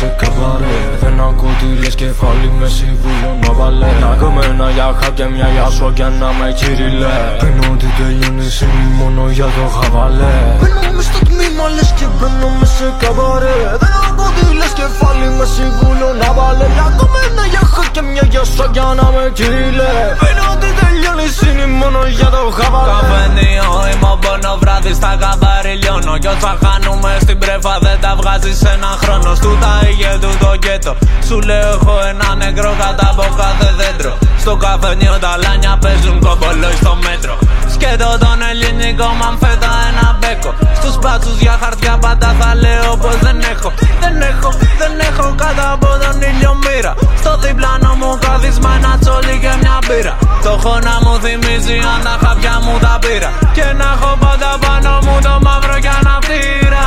σε καβάρε Δεν ακούω τι λες κεφάλι με συμβούλιο να βάλε. Να κομμένα για χάπια μια για σου και να με κυριλέ. Πίνω ότι τελειώνει είναι μόνο για το χαβαλέ. Μπαίνω μες στο τμήμα λες και μπαίνω μες σε καβάρε Δεν ακούω τι λες κεφάλι με συμβούλιο να βάλε. Να κομμένα για χάπια μια για σου και να με κυριλέ. Πίνω ότι τελειώνει είναι μόνο για το χαβαλέ. Καφενείο είμαι πόνο βράδυ στα καμπάρι λιώνω Κι όσα χάνουμε στην πρέφα δεν τα βγάζεις σε ένα χρόνο. Στου τα ήγε του το γκέτο. Σου λέω έχω ένα νεκρό κατά από κάθε δέντρο Στο καφενείο τα λάνια παίζουν κομπολόι στο μέτρο. Σκέτο τον ελληνικό μαμφέτα ένα μπέκο. Στους μπάτσους για χαρτιά πάντα θα λέω πως δεν έχω. Δεν έχω, δεν έχω κάτω από τον ήλιο μοίρα. Στο διπλάνο μου καθίσμα ένα τσόλι και μια μπύρα Το έχω να μου θυμίζει αν τα χαπιά μου τα πήρα. Και να έχω πάντα πάνω μου το μαύρο για να πτήρα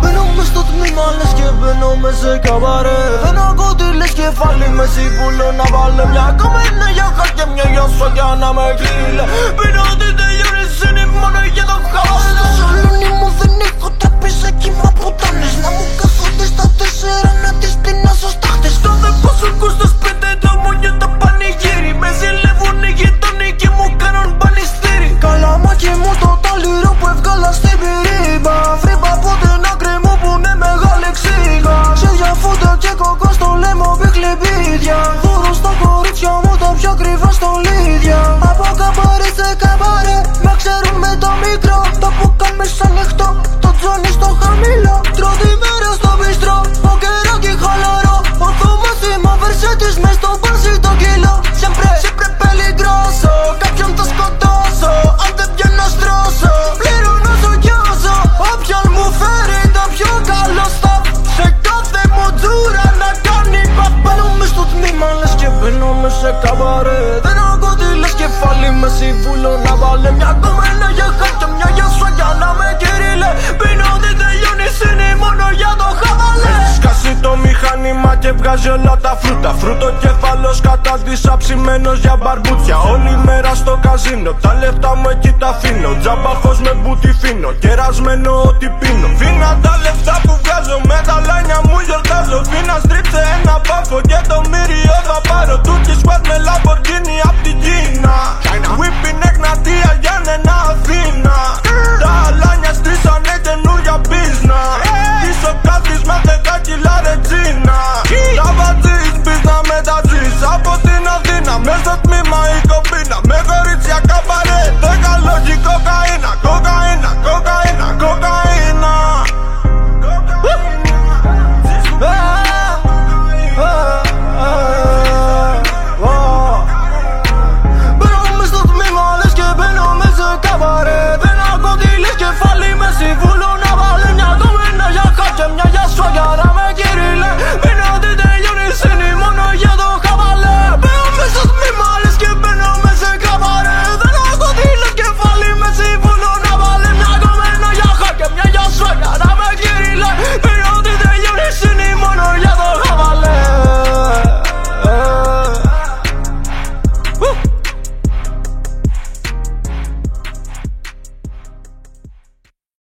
Μπαίνω μες στο τμήμα λες και μπαίνω μες σε καβάρε Δεν ακούω τι λες κεφάλι με σύμβουλο να βάλε Μια κομμένα για χάρτια μια για σου για να με κύλε Πίνω ότι τελειώνεις είναι μόνο για βγάζει όλα τα φρούτα. Φρούτο κεφαλός κατά ψημένος για μπαρμπούτια. Όλη μέρα στο καζίνο, τα λεφτά μου εκεί τα αφήνω. Τζαμπαχό με μπουτι φίνο, κερασμένο ό,τι πίνω. Φίνα τα λεφτά που βγάζω, με τα λάνια μου γιορτάζω. Φίνα στρίψε ένα πάφο και το μη